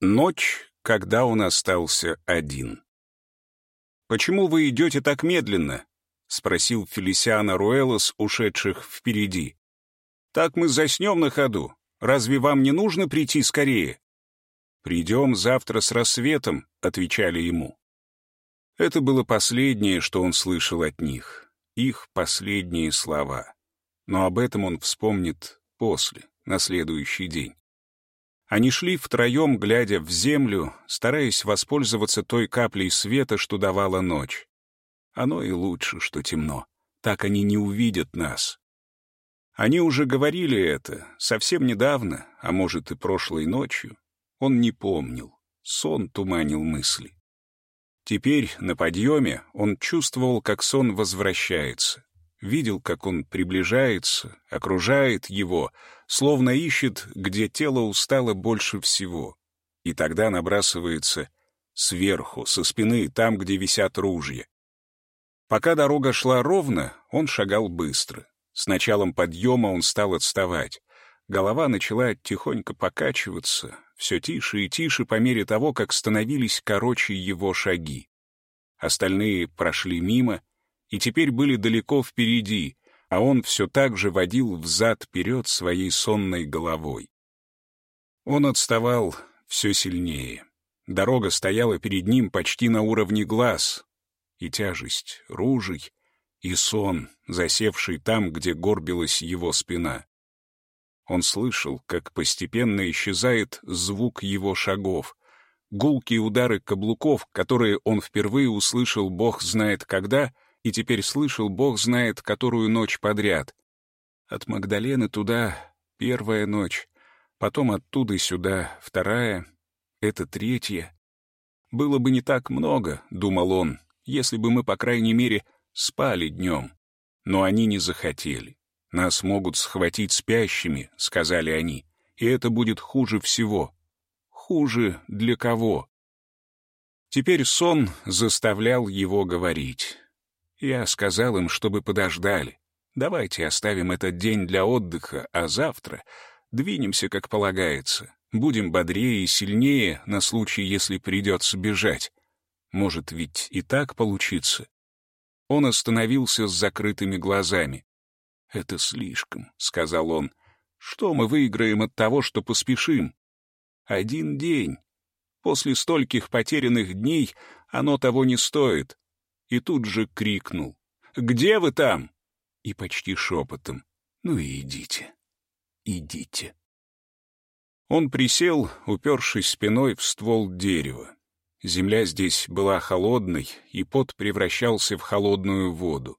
Ночь, когда он остался один. «Почему вы идете так медленно?» — спросил Фелисиана Руэлос, ушедших впереди. «Так мы заснем на ходу. Разве вам не нужно прийти скорее?» «Придем завтра с рассветом», — отвечали ему. Это было последнее, что он слышал от них, их последние слова. Но об этом он вспомнит после, на следующий день. Они шли втроем, глядя в землю, стараясь воспользоваться той каплей света, что давала ночь. Оно и лучше, что темно. Так они не увидят нас. Они уже говорили это совсем недавно, а может и прошлой ночью. Он не помнил. Сон туманил мысли. Теперь, на подъеме, он чувствовал, как сон возвращается видел, как он приближается, окружает его, словно ищет, где тело устало больше всего. И тогда набрасывается сверху, со спины, там, где висят ружья. Пока дорога шла ровно, он шагал быстро. С началом подъема он стал отставать. Голова начала тихонько покачиваться, все тише и тише по мере того, как становились короче его шаги. Остальные прошли мимо, и теперь были далеко впереди, а он все так же водил взад-вперед своей сонной головой. Он отставал все сильнее. Дорога стояла перед ним почти на уровне глаз, и тяжесть ружей, и сон, засевший там, где горбилась его спина. Он слышал, как постепенно исчезает звук его шагов, гулкие удары каблуков, которые он впервые услышал бог знает когда — и теперь слышал, бог знает, которую ночь подряд. От Магдалены туда первая ночь, потом оттуда сюда вторая, это третья. Было бы не так много, думал он, если бы мы, по крайней мере, спали днем. Но они не захотели. Нас могут схватить спящими, сказали они, и это будет хуже всего. Хуже для кого? Теперь сон заставлял его говорить. Я сказал им, чтобы подождали. Давайте оставим этот день для отдыха, а завтра двинемся, как полагается. Будем бодрее и сильнее на случай, если придется бежать. Может ведь и так получиться. Он остановился с закрытыми глазами. «Это слишком», — сказал он. «Что мы выиграем от того, что поспешим? Один день. После стольких потерянных дней оно того не стоит и тут же крикнул «Где вы там?» и почти шепотом «Ну и идите, идите». Он присел, упершись спиной в ствол дерева. Земля здесь была холодной, и пот превращался в холодную воду.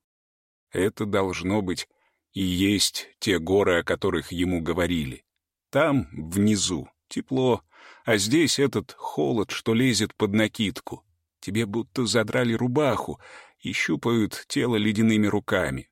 Это должно быть и есть те горы, о которых ему говорили. Там, внизу, тепло, а здесь этот холод, что лезет под накидку. Тебе будто задрали рубаху и щупают тело ледяными руками.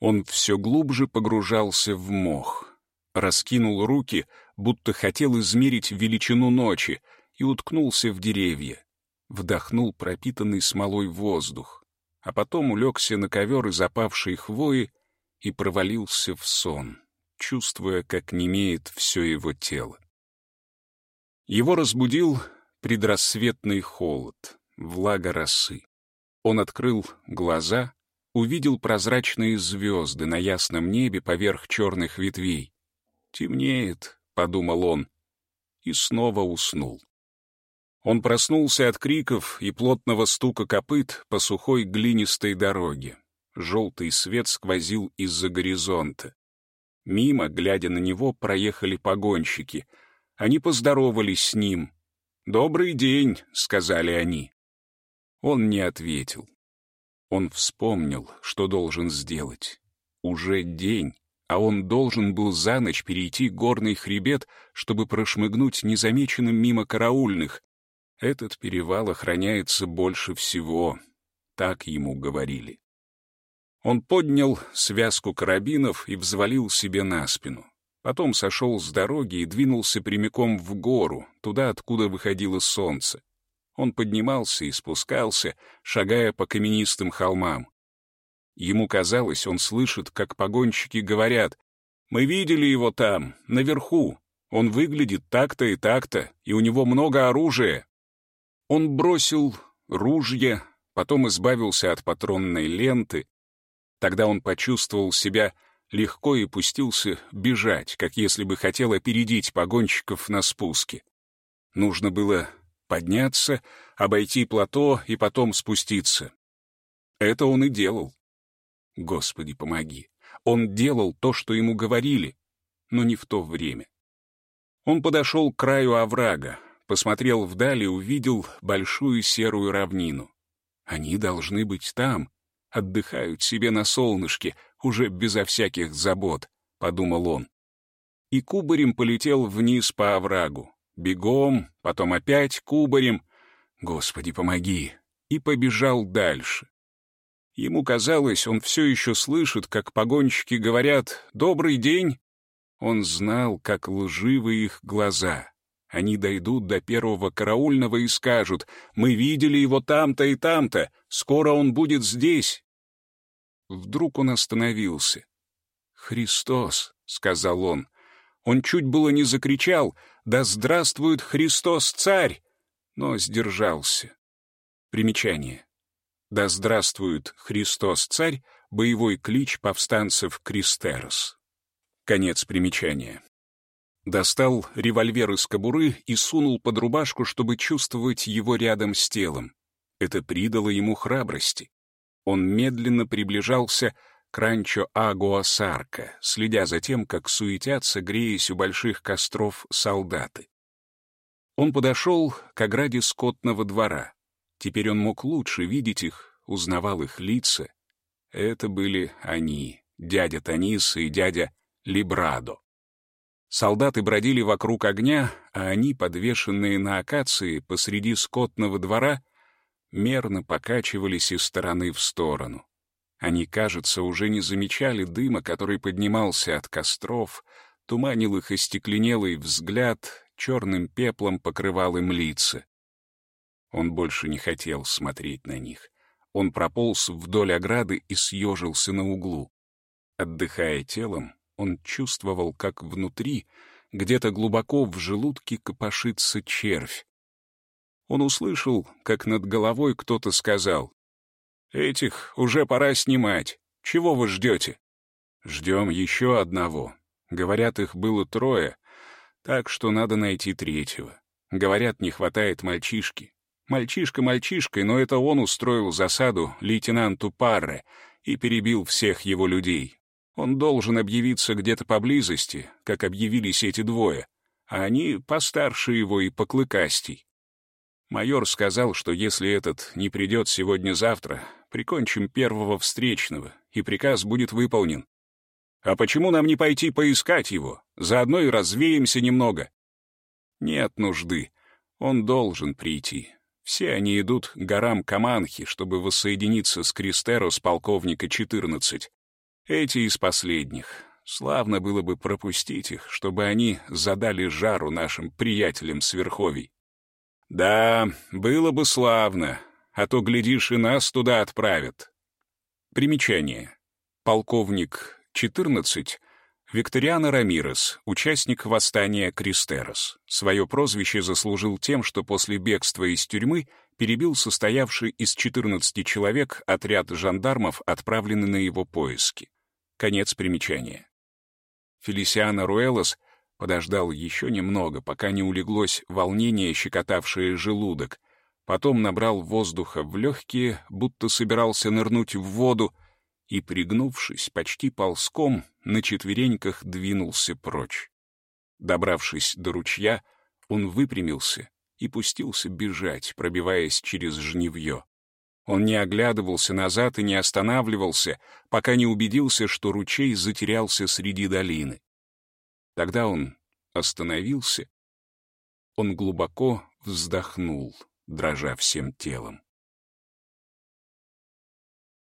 Он все глубже погружался в мох, раскинул руки, будто хотел измерить величину ночи, и уткнулся в деревья. Вдохнул пропитанный смолой воздух, а потом улегся на ковер из опавшей хвои и провалился в сон, чувствуя, как немеет все его тело. Его разбудил предрассветный холод, влага росы. Он открыл глаза, увидел прозрачные звезды на ясном небе поверх черных ветвей. «Темнеет», — подумал он, и снова уснул. Он проснулся от криков и плотного стука копыт по сухой глинистой дороге. Желтый свет сквозил из-за горизонта. Мимо, глядя на него, проехали погонщики. Они поздоровались с ним, «Добрый день», — сказали они. Он не ответил. Он вспомнил, что должен сделать. Уже день, а он должен был за ночь перейти горный хребет, чтобы прошмыгнуть незамеченным мимо караульных. Этот перевал охраняется больше всего, так ему говорили. Он поднял связку карабинов и взвалил себе на спину. Потом сошел с дороги и двинулся прямиком в гору, туда, откуда выходило солнце. Он поднимался и спускался, шагая по каменистым холмам. Ему казалось, он слышит, как погонщики говорят, «Мы видели его там, наверху, Он выглядит так-то и так-то, и у него много оружия». Он бросил ружье, потом избавился от патронной ленты. Тогда он почувствовал себя легко и пустился бежать, как если бы хотел опередить погонщиков на спуске. Нужно было подняться, обойти плато и потом спуститься. Это он и делал. Господи, помоги. Он делал то, что ему говорили, но не в то время. Он подошел к краю оврага, посмотрел вдали и увидел большую серую равнину. Они должны быть там, отдыхают себе на солнышке, уже безо всяких забот, — подумал он. И кубарем полетел вниз по оврагу. Бегом, потом опять кубарем. Господи, помоги! И побежал дальше. Ему казалось, он все еще слышит, как погонщики говорят «Добрый день!». Он знал, как лживы их глаза. Они дойдут до первого караульного и скажут «Мы видели его там-то и там-то, скоро он будет здесь». Вдруг он остановился. «Христос», — сказал он. Он чуть было не закричал «Да здравствует Христос, царь!» но сдержался. Примечание. «Да здравствует Христос, царь!» боевой клич повстанцев Кристерос. Конец примечания. Достал револьвер из кобуры и сунул под рубашку, чтобы чувствовать его рядом с телом. Это придало ему храбрости. Он медленно приближался к ранчо Агуасарка, следя за тем, как суетятся, греясь у больших костров солдаты. Он подошел к ограде скотного двора. Теперь он мог лучше видеть их, узнавал их лица. Это были они, дядя Таниса и дядя Либрадо. Солдаты бродили вокруг огня, а они, подвешенные на акации посреди скотного двора, мерно покачивались из стороны в сторону. Они, кажется, уже не замечали дыма, который поднимался от костров, туманил их остекленелый взгляд, черным пеплом покрывал им лица. Он больше не хотел смотреть на них. Он прополз вдоль ограды и съежился на углу. Отдыхая телом, он чувствовал, как внутри, где-то глубоко в желудке копошится червь. Он услышал, как над головой кто-то сказал, «Этих уже пора снимать. Чего вы ждете?» «Ждем еще одного. Говорят, их было трое, так что надо найти третьего. Говорят, не хватает мальчишки. Мальчишка мальчишкой, но это он устроил засаду лейтенанту Парре и перебил всех его людей. Он должен объявиться где-то поблизости, как объявились эти двое, а они постарше его и поклыкастей. Майор сказал, что если этот не придет сегодня-завтра, прикончим первого встречного, и приказ будет выполнен. А почему нам не пойти поискать его? Заодно и развеемся немного. Нет нужды. Он должен прийти. Все они идут к горам Каманхи, чтобы воссоединиться с Кристеро с полковника 14. Эти из последних. Славно было бы пропустить их, чтобы они задали жару нашим приятелям с. Да, было бы славно, а то, глядишь, и нас туда отправят. Примечание. Полковник 14 Викториано Рамирес, участник восстания Кристерос. Свое прозвище заслужил тем, что после бегства из тюрьмы перебил состоявший из 14 человек отряд жандармов, отправленный на его поиски. Конец примечания. Фелисиано Руэлос — Подождал еще немного, пока не улеглось волнение, щекотавшее желудок. Потом набрал воздуха в легкие, будто собирался нырнуть в воду, и, пригнувшись почти ползком, на четвереньках двинулся прочь. Добравшись до ручья, он выпрямился и пустился бежать, пробиваясь через жневье. Он не оглядывался назад и не останавливался, пока не убедился, что ручей затерялся среди долины. Тогда он остановился. Он глубоко вздохнул, дрожа всем телом.